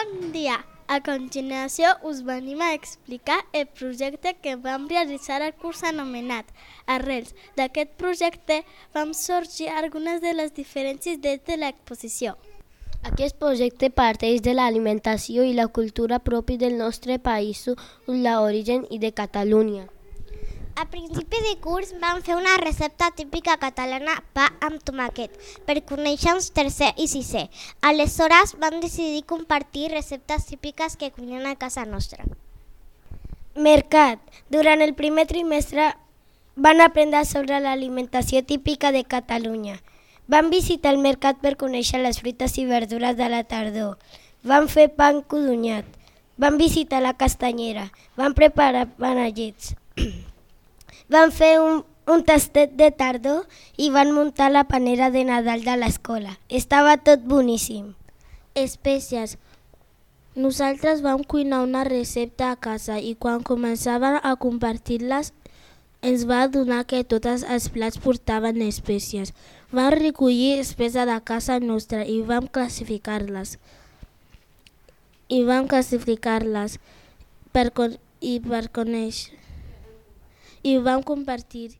Bon dia! A continuació us venim a explicar el projecte que vam realitzar al curs anomenat Arrels. D'aquest projecte vam sorgir algunes de les diferències de l'exposició. Aquest projecte parteix de l'alimentació i la cultura propi del nostre país, l'origen i de Catalunya. A principi de curs vam fer una recepta típica catalana pa amb tomàquet per conèixer-nos tercer i sisè. Aleshores vam decidir compartir receptes típiques que cuinem a casa nostra. Mercat. Durant el primer trimestre van aprendre sobre l'alimentació típica de Catalunya. Van visitar el mercat per conèixer les fruites i verdures de la tardor. Van fer pan codonyat. Van visitar la castanyera. Van preparar panellets. Van fer un, un tastet de tardor i van muntar la panera de Nadal de l'escola. Estava tot boníssim. Espècies. Nosaltres vam cuinar una recepta a casa i quan començàvem a compartir-les ens va adonar que tots els plats portaven espècies. Vam recollir espècies de casa nostra i vam classificar-les. I vam classificar-les per, i per conèixer i ho vam compartir.